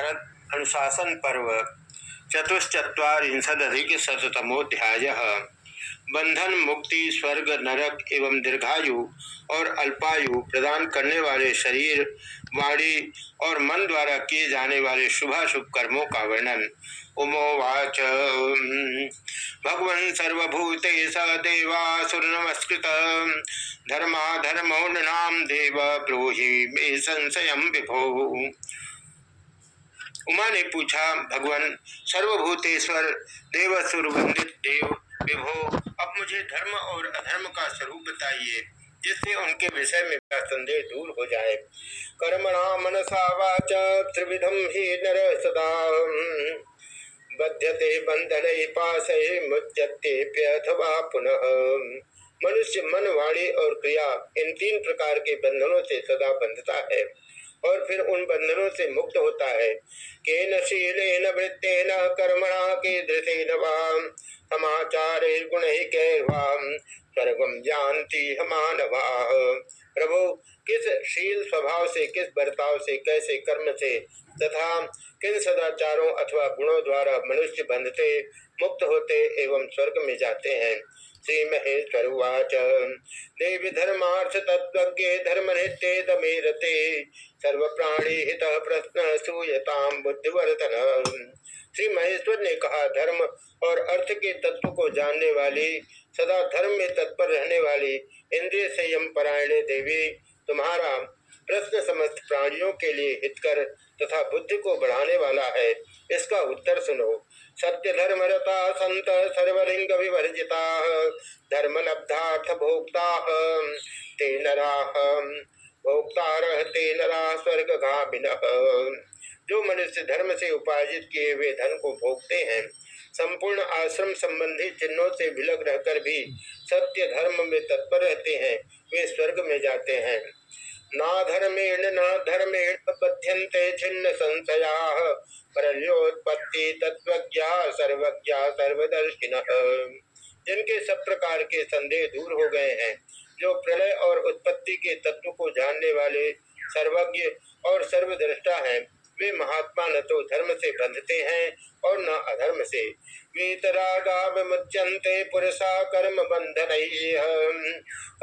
महाभारत अनुशासन पर्व चतुश्चत्वारिंशदधिक शतमोध्याय बंधन, मुक्ति, स्वर्ग, नरक एवं दीर्घायु और अल्पायु प्रदान करने वाले शरीर, वाणी और मन द्वारा किए जाने वाले शुभाशुभ कर्मों का वर्णन। उमोवाच। भगवन सर्वभूते स देवासुर नमस्कृत। धर्मा धर्मो नाम देव ब्रूहि मे संशय विभो। उमा ने पूछा, भगवान, सर्वभूतेश्वर देवसुर वंदित देव, विभो, अब मुझे धर्म और अधर्म का स्वरूप बताइए, जिससे उनके विषय में संदेह दूर हो जाए। कर्मणा मनसा वाच त्रिविधम ही नर सदा। बध्यते बंधन पास मुच्यते अथवा पुनः। मनुष्य, मन, वाणी और क्रिया इन तीन प्रकार के बंधनों से सदा बंधता है। और फिर उन बंधनों से मुक्त होता है। के न वृत्तेन कर्मणा के दृशेन वाम गुण ही कैर्वाम स्वर्गम जानती मानवा। प्रभु, किस शील स्वभाव से, किस बर्ताव से, कैसे कर्म से, तथा किन सदाचारों अथवा गुणों द्वारा मनुष्य बंधते मुक्त होते एवं स्वर्ग में जाते हैं। श्री महेश्वर उवाच देवी धर्मार्थ तत्व धर्म नित्य सर्व प्राणी हित प्रश्न सूयताम बुद्धिवर्धन। श्री महेश्वर ने कहा, धर्म और अर्थ के तत्व को जानने वाली, सदा धर्म में तत्पर रहने वाली इंद्रिय संयम परायणे देवी, तुम्हारा प्रश्न समस्त प्राणियों के लिए हितकर तथा बुद्धि को बढ़ाने वाला है। इसका उत्तर सुनो। सत्य धर्म रता संत सर्वलिंग विवर्जिता धर्म लब्धार्थ भोक्ता ते नरा भोक्ता ते नरा स्वर्ग जो मनुष्य धर्म से उपार्जित किए हुए धन को भोगते हैं, संपूर्ण आश्रम संबंधी चिन्हों से विलग रहकर भी सत्य धर्म में तत्पर रहते हैं, वे स्वर्ग में जाते हैं। ना धर्मेण, न धर्मेण बध्यंते छिन्न संशया परलोत्पत्ति तत्वज्ञा सर्वज्ञा, सर्वदर्शिन। जिनके सब प्रकार के संदेह दूर हो गए हैं, जो प्रलय और उत्पत्ति के तत्व को जानने वाले सर्वज्ञ और सर्वद्रष्टा हैं, वे महात्मा न तो धर्म से बंधते हैं और न अधर्म से। वीतरागा विमुच्यंते पुरुषा कर्म बंधन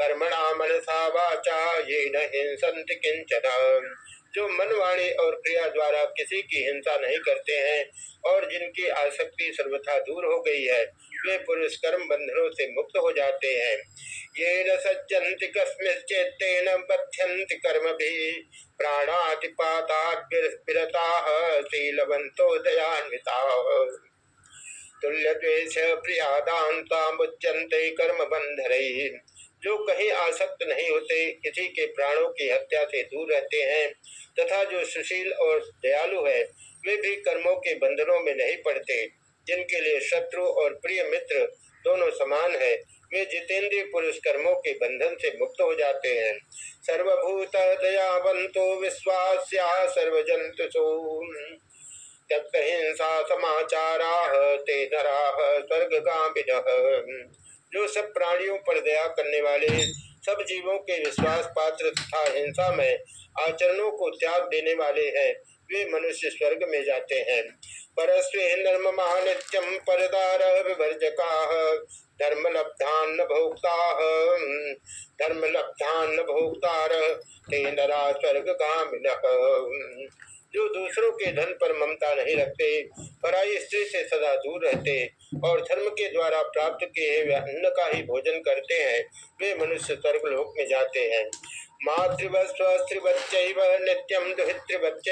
कर्मणा मनसा वाचा ये न हिंसंत किंचन जो मन वाणी और क्रिया द्वारा किसी की हिंसा नहीं करते हैं और जिनकी आसक्ति सर्वथा दूर हो गई है, वे पुरुष कर्म बंधनों से मुक्त हो जाते हैं। ये न सज्जंति कस्मिश्चेत्तेन बध्यंति कर्म भी प्राणातिपाता शीलवंतो दयान्विता। तुल्य द्वेश प्रियादाता मुच्यंते कर्म बंधर जो कहीं आसक्त नहीं होते, किसी के प्राणों की हत्या से दूर रहते हैं, तथा जो सुशील और दयालु है, वे भी कर्मों के बंधनों में नहीं पड़ते। जिनके लिए शत्रु और प्रिय मित्र दोनों समान है, वे जितेंद्रिय पुरुष कर्मों के बंधन से मुक्त हो जाते हैं। सर्वभूत दयावंतो विश्वास्या सर्वजंतु त्यक्त हिंसा समाचारा ते स्वर्ग जो सब प्राणियों पर दया करने वाले, सब जीवों के विश्वास पात्र तथा हिंसा में आचरणों को त्याग देने वाले हैं, वे मनुष्य स्वर्ग में जाते हैं। परस्वे नर्म महानित्यम परदार विभर्जका धर्म लब्धान भोक्ता। धर्म लब्धान भोक्तार, ते नरा स्वर्ग गामिन जो दूसरों के धन पर ममता नहीं रखते, पराई स्त्री से सदा दूर रहते और धर्म के द्वारा प्राप्त किए हुए अन्न का ही भोजन करते हैं, वे मनुष्य स्वर्ग लोक में जाते हैं। मातृवस्वस्त्रिवच्च नित्यम दुहितृवच्च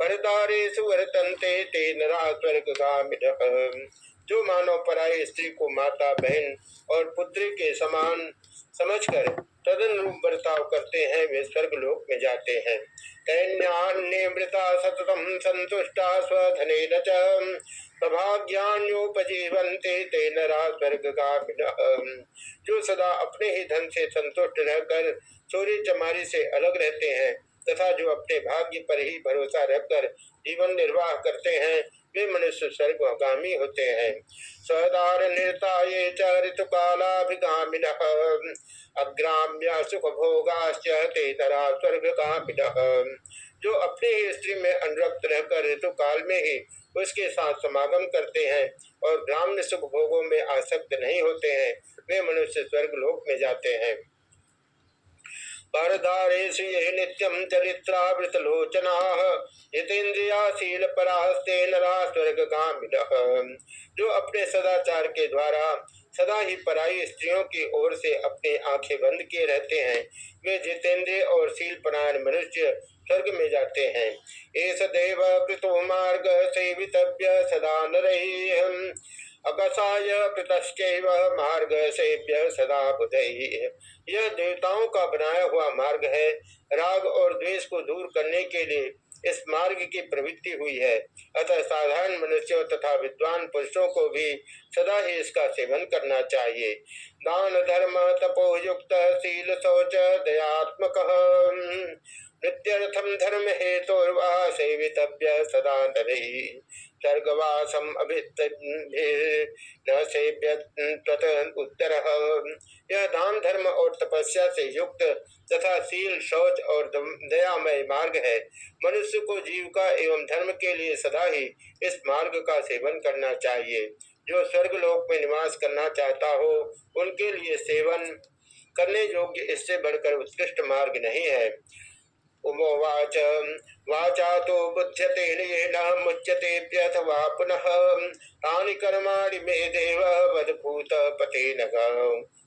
परदारे सुवर्तन्ते ते नरा स्वर्ग जो मानव पराई स्त्री को माता, बहन और पुत्री के समान समझकर तदनुरूप बर्ताव करते हैं, वे स्वर्ग लोक में जाते हैं। तैन्यान्यमृता सततम संतुष्टा स्वधन स्वर्ग जो सदा अपने ही धन से संतुष्ट रहकर चोरी चमारी से अलग रहते हैं, तथा जो अपने भाग्य पर ही भरोसा रखकर जीवन निर्वाह करते हैं वे मनुष्य स्वर्गामी होते हैं। सदार निर्ता ये चरित कालाभिगामिन, अग्राम्य सुख भोगाश्च तेतरा स्वर्ग कामिन जो अपने ही स्त्री में अनुरक्त रहकर ऋतु काल में ही उसके साथ समागम करते हैं और ग्राम्य सुख भोगों में आसक्त नहीं होते हैं, वे मनुष्य स्वर्ग लोक में जाते हैं। परधारेशु ये परास्ते स्वर्ग जो अपने सदाचार के द्वारा सदा ही पराई स्त्रियों की ओर से अपने आँखें बंद किए रहते हैं, वे जितेंद्रिय और शील परायण मनुष्य स्वर्ग में जाते हैं। एस देव कृतो मार्ग सेवितव्य सदा नर अकसाय कृतश्चैव मार्ग सेव्य सदा बुधई यह देवताओं का बनाया हुआ मार्ग है। राग और द्वेष को दूर करने के लिए इस मार्ग की प्रवृत्ति हुई है। अतः साधारण मनुष्यों तथा विद्वान पुरुषों को भी सदा ही इसका सेवन करना चाहिए। दान धर्म तपोयुक्त, शील शौच, दयात्मक। नित्यर्थम धर्म हेतु सदा सर्गवासम अभित उत्तर। यह दान धर्म और तपस्या से युक्त तथा शील, शौच और दयामय मार्ग है, मनुष्य को जीविका एवं धर्म के लिए सदा ही इस मार्ग का सेवन करना चाहिए। जो स्वर्ग लोक में निवास करना चाहता हो, उनके लिए सेवन करने योग्य इससे बढ़कर उत्कृष्ट मार्ग नहीं है। उमोवाच वाचा तो बुध्यते न मुच्यतेऽप्यथवा पुनः। तानि कर्माणि मे देव वदभूत पते नग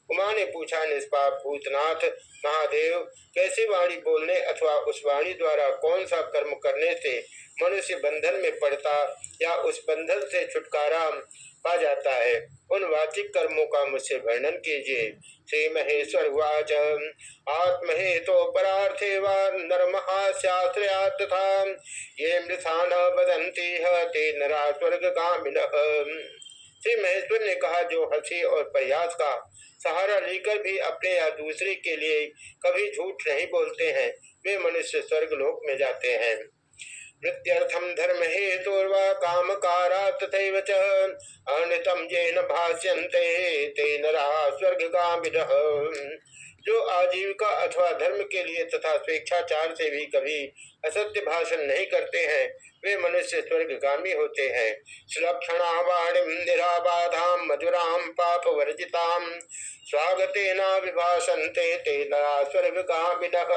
उमा ने पूछा, निष्पाप भूतनाथ, महादेव, कैसी वाणी बोलने अथवा उस वाणी द्वारा कौन सा कर्म करने से मनुष्य बंधन में पड़ता या उस बंधन से छुटकारा पा जाता है। उन वाचिक कर्मों का मुझसे वर्णन कीजिए। श्री महेश्वर वाच आत्महे तो परार्थे तथा ये मृथा न बदंती ते नरा स्वर्ग कामिन श्री महेश्वर ने कहा, जो हसी और प्रयास का सहारा लेकर भी अपने या दूसरे के लिए कभी झूठ नहीं बोलते हैं, वे मनुष्य स्वर्ग लोक में जाते हैं। मृत्यर्थम धर्म हेतुर्व काम कारा तथैव च अनृतम येन भाष्यन्ते ते नरा स्वर्ग कामिनः जो आजीविका अथवा धर्म के लिए तथा स्वेच्छाचार से भी कभी असत्य भाषण नहीं करते हैं, वे मनुष्य स्वर्गगामी होते हैं। सुलक्षणावाणिम निराबाधाम मधुराम पाप वर्जिताम स्वागतेना विभाषन्ते ते नरा स्वर्गगामिनः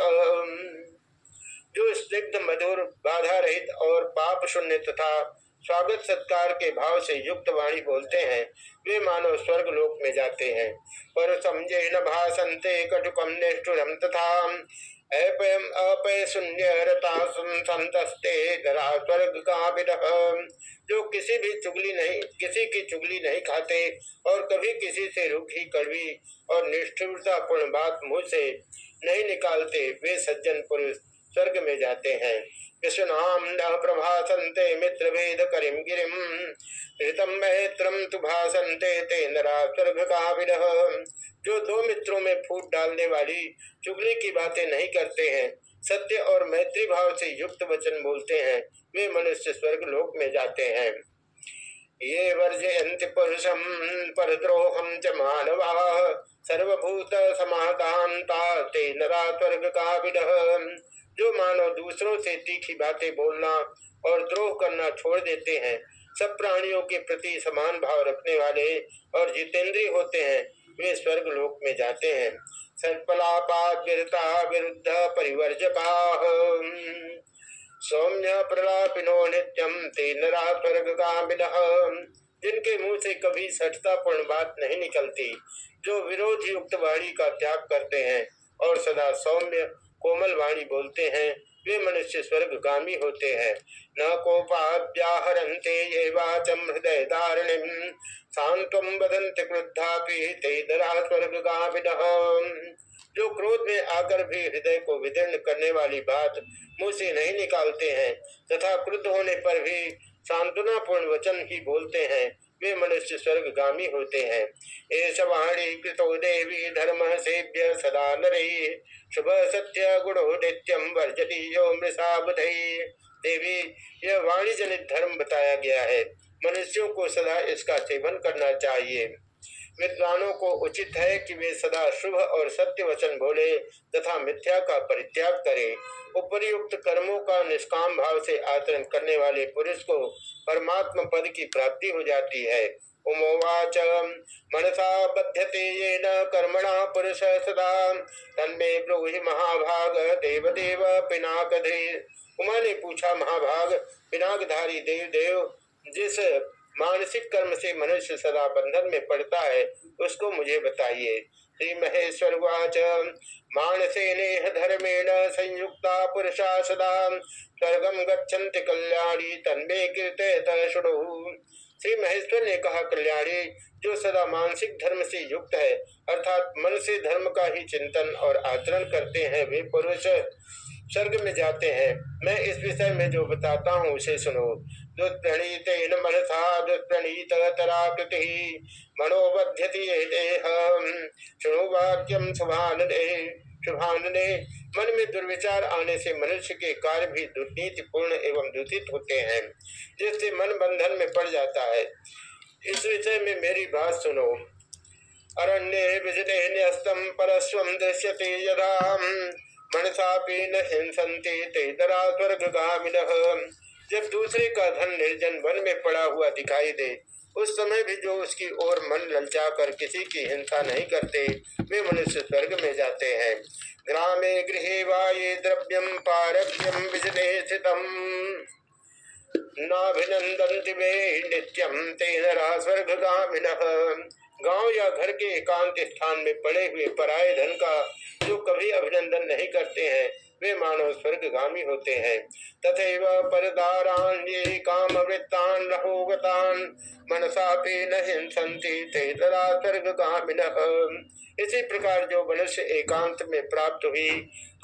जो स्निग्ध मधुर बाधा रहित और पाप शून्य तथा स्वागत सत्कार के भाव से युक्त वाणी बोलते हैं, वे मानव स्वर्ग लोक में जाते हैं। पर समझे न भाषंते कटुकम निष्ठुरम तथा अपय शून्य संतस्ते धरा स्वर्ग का जो किसी भी चुगली नहीं, किसी की चुगली नहीं खाते और कभी किसी से रूखी कड़वी और निष्ठुरता पूर्ण बात मुँह से नहीं निकालते, वे सज्जन पुरुष स्वर्ग में जाते हैं। विष्णुनाम न प्रभासन्ते मित्र भेद ऋतम महत्रम तु नरा स्वर्ग का जो दो मित्रों में फूट डालने वाली चुगली की बातें नहीं करते हैं, सत्य और मैत्री भाव से युक्त वचन बोलते हैं, वे मनुष्य स्वर्ग लोक में जाते हैं। ये वर्जयंति पुरुषम परद्रोहम च मानवा ते जो मानव दूसरों से तीखी बातें बोलना और द्रोह करना छोड़ देते हैं, सब प्राणियों के प्रति समान भाव रखने वाले और जितेंद्रीय होते हैं, वे स्वर्ग लोक में जाते हैं। सर्पलापात विरुद्ध परिवर्जका। सौम्य प्रलापिनो नित्यम तेनरा स्वर्ग जिनके मुँह से कभी सठतापूर्ण बात नहीं निकलती, जो विरोध युक्त वाणी का त्याग करते हैं और सदा सौम्य, कोमल वाणी बोलते हैं, वे मनुष्य स्वर्गगामी होते हैं। न कोपाद्याहरते ये वाचम हृदय धारणिम शांतम बदंत क्रुद्धा तेरा स्वर्गगामिन जो क्रोध में आकर भी हृदय को विदीर्ण करने वाली बात मुँह से नहीं निकालते हैं, तथा क्रुद्ध होने पर भी सांत्वना पूर्ण वचन ही बोलते हैं, वे मनुष्य स्वर्गगामी होते हैं। एष वाणी कृतो देवी धर्म सेव्य सदा नरे, शुभ सत्य गुणो नित्यम वर्जती यो मृषा बुधई देवी, यह वाणी जनित धर्म बताया गया है। मनुष्यों को सदा इसका सेवन करना चाहिए। विद्वानों को उचित है कि वे सदा शुभ और सत्य वचन बोले तथा मिथ्या का परित्याग करें। उपयुक्त कर्मों का निष्काम भाव से आचरण करने वाले पुरुष को परमात्मा पद की प्राप्ति हो जाती है। उमोवाच, मनसा बध्यते ये न कर्मणा पुरुष सदा। तन्मे ब्रूहि महाभाग देव पिनाकधे। उमा ने पूछा, महाभाग, पिनाकधारी देव देव जिस मानसिक कर्म से मनुष्य सदा बंधन में पड़ता है, उसको मुझे बताइए। श्री महेश्वर वाच। मानसे नेह धर्मेण संयुक्ता पुरुषा सदा। स्वर्गम गच्छन्ति कल्याणी, तन्मे कीर्तयत शुणु। श्री महेश्वर ने कहा, कल्याणी, जो सदा मानसिक धर्म से युक्त है, अर्थात मन से धर्म का ही चिंतन और आचरण करते हैं, वे पुरुष स्वर्ग में जाते हैं। मैं इस विषय में जो बताता हूँ, उसे सुनो। दुष्प्रणीत मनसा दुष्प्रणीत तराकृति मनोबध्यति शुणु वाक्यम शुभानने शुभानने मन में दुर्विचार आने से मनुष्य के कार्य भी दुर्नीतिपूर्ण एवं दूषित होते हैं, जिससे मन बंधन में पड़ जाता है। इस विषय में मेरी बात सुनो। अरण्य विजते न्यस्तम परस्व दृश्यते यदा मनसापि न हिंसन्ति तेतरा स्वर्गामिन जब दूसरे का धन निर्जन वन में पड़ा हुआ दिखाई दे, उस समय भी जो उसकी ओर मन ललचा कर किसी की हिंसा नहीं करते, वे मनुष्य स्वर्ग में जाते हैं। ग्रामे गृह वाये द्रव्यम पारभ्यम विजने स्थितम। नाभिनंदन्ति वे नित्यम तेन स्वर्ग गामिन गाँव या घर के एकांत स्थान में पड़े हुए पराये धन का जो कभी अभिनंदन नहीं करते हैं, वे मानव स्वर्गगामी होते हैं। तथैव परदारान ये काम वृत्तान रहोगतान, मनसा पे न इसी प्रकार जो मनुष्य एकांत में प्राप्त हुई,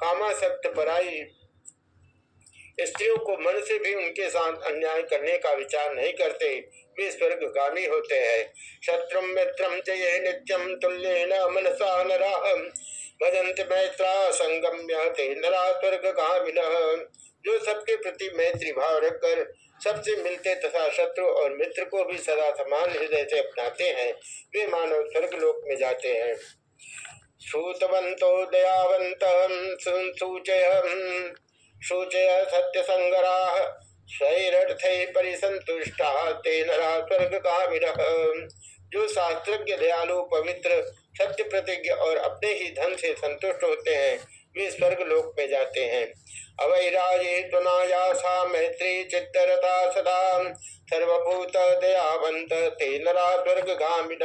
कामासक्त पराई स्त्रियों को मन से भी उनके साथ अन्याय करने का विचार नहीं करते, वे स्वर्गगामी होते हैं। शत्रु मित्रम जय नित्यम तुल्य न मनसा नरा। भजंत मैत्रा संगम्य ते नरा स्वर्गगामिन। जो सबके प्रति मैत्री भाव रखकर सबसे मिलते तथा शत्रु और मित्र को भी सदा समान हृदय से अपनाते हैं, वे मानव स्वर्गलोक में जाते हैं। श्रुतवंतो दयावंत सूचय शोचय सत्य संगरा स्वैरर्थ परिसंतुष्टा ते नरा स्वर्ग कामिन जो शास्त्रज्ञ, दयालु, पवित्र सत्य प्रतिज्ञ और अपने ही धन से संतुष्ट होते हैं, वे स्वर्ग लोक में जाते हैं। अवैराजे त्वनायासा मैत्री चित्तरता सदा, सर्वभूत दयावंत ते नरा स्वर्ग गामिन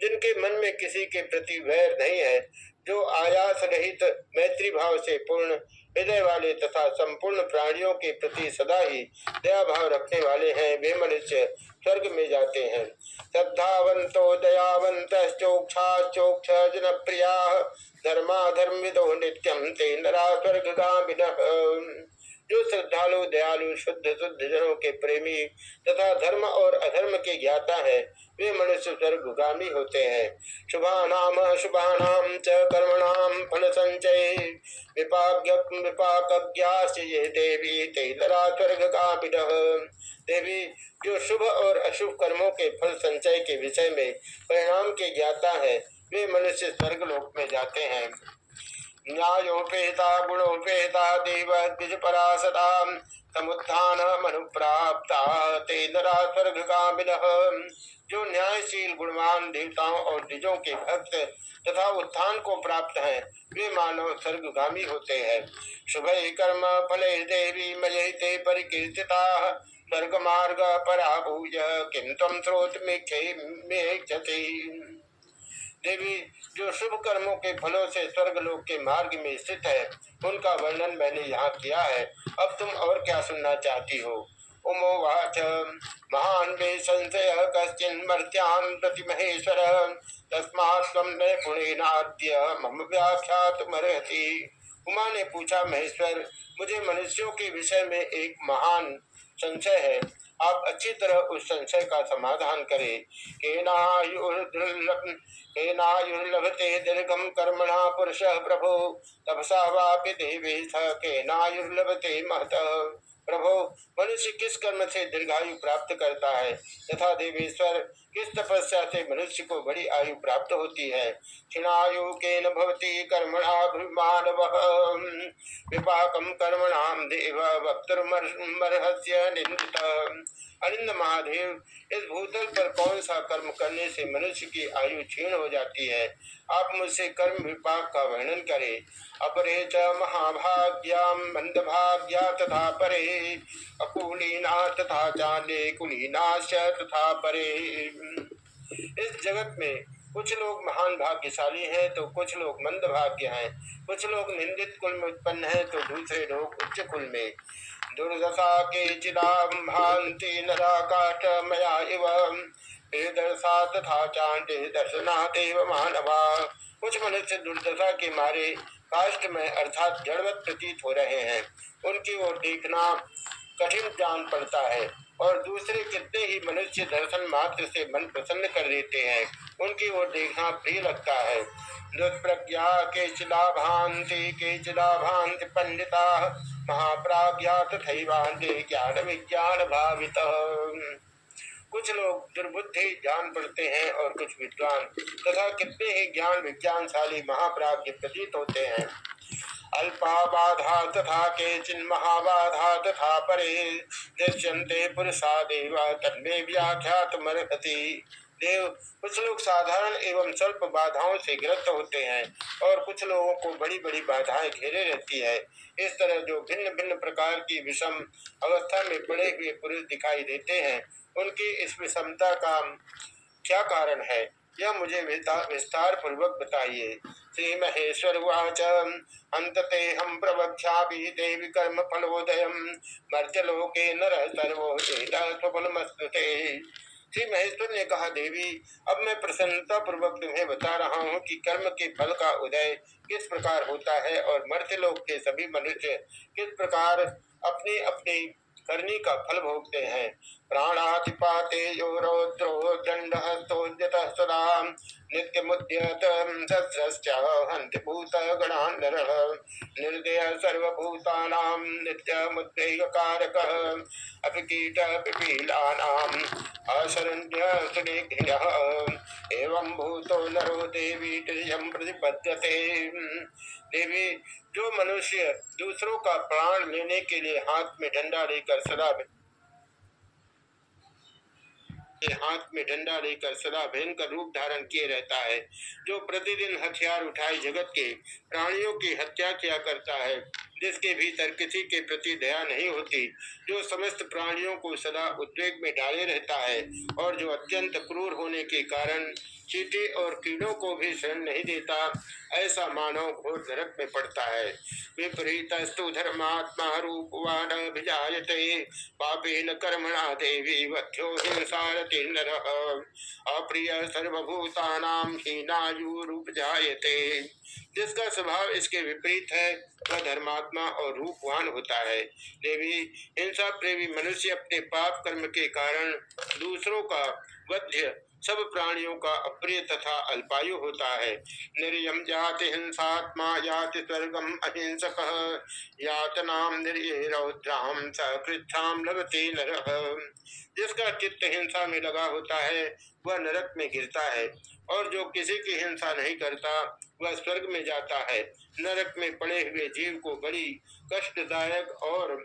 जिनके मन में किसी के प्रति वैर नहीं है, जो आयास रहित मैत्री भाव से पूर्ण हृदय वाले तथा संपूर्ण प्राणियों के प्रति सदा ही दया भाव रखने वाले हैं, वे मनुष्य स्वर्ग में जाते हैं। श्रद्धावंतो दयावंत चोक्षा चोक्ष जन प्रिया धर्माधर्म विदो नित्यम ते नरा स्वर्ग जो श्रद्धालु, दयालु, शुद्ध शुद्ध जनों के प्रेमी तथा धर्म और अधर्म के ज्ञाता है, वे मनुष्य स्वर्गामी होते हैं। शुभानाम शुभानाम च कर्मणाम फल संचय विपाक ये देवी तेलरा स्वर्ग का देवी, जो शुभ और अशुभ कर्मों के फल संचय के विषय में परिणाम के ज्ञाता है, वे मनुष्य स्वर्ग लोक में जाते हैं। न्यायोपेता गुणोपेता देव द्विज परा सदा समुत्थान मनुप्राप्ता ते नरा स्वर्ग कामिन जो न्यायशील, गुणवान देवताओं और द्विजों के भक्त तथा उत्थान को प्राप्त हैं, वे मानव स्वर्गगामी होते हैं। शुभ कर्म, फल देवी मजहिते परिकीर्तिता स्वर्ग मार्ग पराभूज किम तम स्रोत में देवी, जो शुभ कर्मों के फलों से स्वर्ग स्वर्गलोक के मार्ग में स्थित है, उनका वर्णन मैंने यहाँ किया है। अब तुम और क्या सुनना चाहती हो? उमोवाच, महान वे संशय कश्चिन मर्त्यान प्रति महेश्वर तस्मात् पुणेनाद्य मम व्याख्यात मरहति। उमा ने पूछा, महेश्वर, मुझे मनुष्यों के विषय में एक महान संशय है। आप अच्छी तरह उस संशय का समाधान करें। केनायुर्लभते दीर्घम कर्मणा पुरुष प्रभो। तपसा वापि देवी केनायुर्लभते महत। प्रभो, मनुष्य किस कर्म से दीर्घायु प्राप्त करता है? तथा देवेश्वर, किस तपस्या से मनुष्य को बड़ी आयु प्राप्त होती है? क्षीणायु के नवती कर्मणाभिमानव। विपाकम कर्मणाम देव, वक्तुर्मर्हस्य निंदित अनिंद महादेव, इस भूतल पर कौन सा कर्म करने से मनुष्य की आयु क्षीण हो जाती है? आप मुझसे कर्म विपाक का वर्णन करें। अपरे च महाभाग्याम मंदभाग्या तथा परे। अकुलीना तथा चांदे कुलीना तथा परे। इस जगत में कुछ लोग महान भाग्यशाली हैं तो कुछ लोग मंद भाग्य हैं। कुछ लोग निंदित कुल में उत्पन्न हैं तो दूसरे लोग उच्च कुल में। दुर्दशा के चिदाभांति नराकाट मया इव। दर्शा तथा चांडे दर्शनादेव मानवा। कुछ मनुष्य दुर्दशा के मारे काष्ट में अर्थात जड़वत प्रतीत हो रहे हैं। उनकी ओर देखना कठिन जान पड़ता है और दूसरे कितने ही मनुष्य दर्शन मात्र से मन प्रसन्न कर देते हैं, उनकी ओर देखना प्रिय लगता है। दुष्प्रज्ञा के चिलाभांति के चिलाभांति पंडिता महाप्राज्ञा तथैवान्ते ज्ञान विज्ञान भावित कुछ लोग दुर्बुद्धि जान पड़ते हैं और कुछ विद्वान तथा कितने ही ज्ञान, विज्ञानशाली महाप्राज्य प्रतीत होते हैं। अल्पाबाधा तथा के चिन्ह महाबाधा तथा परे दृश्यंते पुरुषा देवा तन्मे व्याख्यात मरहति देव कुछ लोग साधारण एवं स्वल्प बाधाओं से ग्रस्त होते हैं और कुछ लोगों को बड़ी बड़ी बाधाएँ घेरे रहती है। इस तरह जो भिन्न भिन्न प्रकार की विषम अवस्था में पड़े हुए पुरुष दिखाई देते हैं, उनकी इस विषमता का क्या कारण है? यह मुझे विस्तार पूर्वक बताइए। श्री महेश्वर वाच अंतते हम प्रवक्षा देवी कर्म फलोदय मर्जलोके नर सर्वो स्वफलमस्तुते श्री महेश्वर ने कहा, देवी, अब मैं प्रसन्नता पूर्वक तुम्हें बता रहा हूँ कि कर्म के फल का उदय किस प्रकार होता है और मर्त्यलोक के सभी मनुष्य किस प्रकार अपने अपनी करनी का फल भोगते हैं। प्राणातिपाते यो रौद्रो दंड सदा नित्य मुद्यत हंति भूत गणान्धर निर्दय सर्वभूतानां नित्य मुद्रेयकारक अपि कीट पिपीलानाम् अशरण्य सुनिघ्नः एवं भूतो नरो देवी तिर्यं प्रतिपद्यते। देवी, जो मनुष्य दूसरों का प्राण लेने के लिए हाथ में डंडा लेकर सदा हाथ में डंडा लेकर सदा भयंकर रूप धारण किए रहता है, जो प्रतिदिन हथियार उठाए जगत के प्राणियों की हत्या किया करता है। जिसके भीतर किसी के प्रति दया नहीं होती, जो समस्त प्राणियों को सदा उद्वेग में डाले रहता है और जो अत्यंत क्रूर होने के कारण चीटी और कीड़ों को भी शरण नहीं देता, ऐसा मानव घोर नरक में पड़ता है। विपरीत स्तु धर्मात्मा रूपवान भिजाते पापे कर्मणा देवी वध्यो हिंसारति नर। अप्रिय सर्वभूतानाम हीनायु रूप जायते जिसका स्वभाव इसके विपरीत है, वह धर्मात्मा और रूपवान होता है। देवी हिंसा प्रेमी मनुष्य अपने पाप कर्म के कारण दूसरों का वध्य, सब प्राणियों का अप्रिय तथा अल्पायु होता है। निर्यम जाति हिंसात्मा याति स्वर्गम अहिंसक, यातनाम निर्य रौद्राम सकृच्छाम लभते नर। जिसका चित्त हिंसा में लगा होता है, वह नरक में गिरता है। और जो किसी की हिंसा नहीं करता, वह स्वर्ग में जाता है। नरक में पड़े हुए जीव को बड़ी कष्टदायक और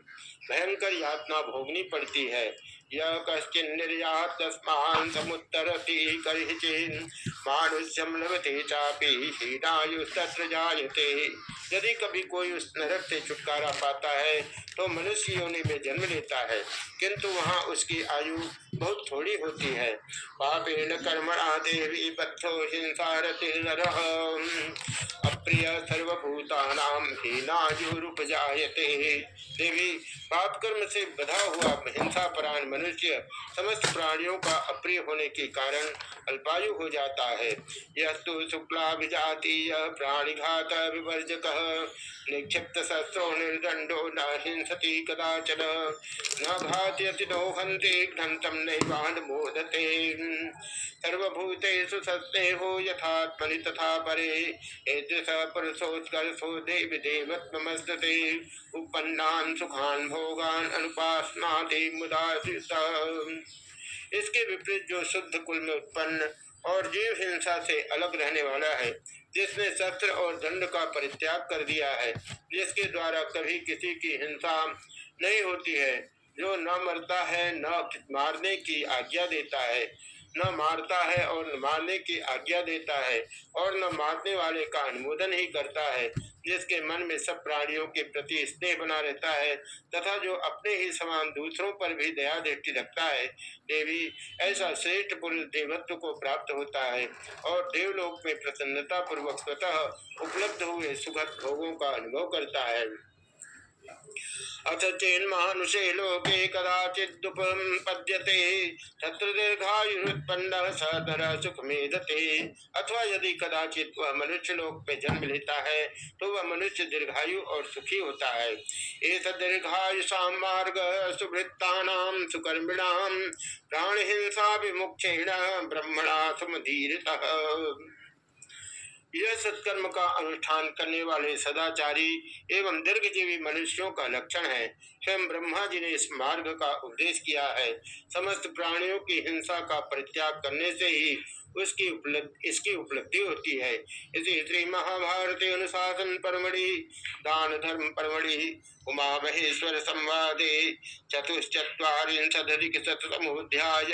भयंकर यातना भोगनी पड़ती है। यह कश्चिन्निर्यात निर्यात समुत्तरति करिचिन् मानुष्यम लभते चापि, हीनायुस्तत्र जायते। यदि कभी कोई उस नरक से छुटकारा पाता है तो मनुष्य योनि में जन्म लेता है, किंतु वहाँ उसकी आयु बहुत थोड़ी होती है। पापेन कर्मणा देवी बद्धो हिंसारति नर। अप्रिय सर्वभूतानाम हीनायुरूप जायते देवी, पाप कर्म से बधा हुआ हिंसा परायण मनुष्य समस्त प्राणियों का अप्रिय होने के कारण अल्पायु हो जाता है। यस्तु शुक्लाभिजातीय प्राणिघात विवर्जक निक्षिप्त शस्त्रो निर्दंडो न हिंसति कदाचन। न घातयति नो हंति घंतम नैवान मोदते सर्वभूतेषु सस्नेहो यथात्मनि तथा परे। एदृश पुरुषोत्कर्षो देवी देवत्वमस्तते। उपन्नान सुखान भोगान अनुपासनाति मुदा इसके विपरीत जो शुद्ध कुल में उत्पन्न और जीव हिंसा से अलग रहने वाला है, जिसने शस्त्र और दंड का परित्याग कर दिया है, जिसके द्वारा कभी किसी की हिंसा नहीं होती है, जो न मरता है, न मारने की आज्ञा देता है। न मारता है और न मारने की आज्ञा देता है, और न मारने वाले का अनुमोदन ही करता है। जिसके मन में सब प्राणियों के प्रति स्नेह बना रहता है तथा जो अपने ही समान दूसरों पर भी दया दृष्टि रखता है, देवी, ऐसा श्रेष्ठ पुरुष देवत्व को प्राप्त होता है और देवलोक में प्रसन्नता पूर्वक स्वतः उपलब्ध हुए सुखद भोगों का अनुभव करता है। अथ चेन्मानुषे लोके कदाचिदुपद्यते तत्र दीर्घायुरुत्पन्न सदर सुख मेधते अथवा यदि कदाचित वह मनुष्य लोक में जन्म लेता है तो वह मनुष्य दीर्घायु और सुखी होता है। एक दीर्घायुषा मार्ग सुवृत्ता सुकर्मिणाम प्राण हिंसा विमुक्षेण ब्रह्मणा सुमधीरता यह सत्कर्म का अनुष्ठान करने वाले सदाचारी एवं दीर्घजीवी मनुष्यों का लक्षण है। स्वयं ब्रह्मा जी ने इस मार्ग का उपदेश किया है। समस्त प्राणियों की हिंसा का परित्याग करने से ही उसकी उपलब्ध, इसकी उपलब्धि होती है। इसी श्री महाभारत अनुशासन परमढ़ि दान धर्म परमढ़ि उमा महेश्वर संवादे चतुश्चत्वारिंशदधिक शतमोध्याय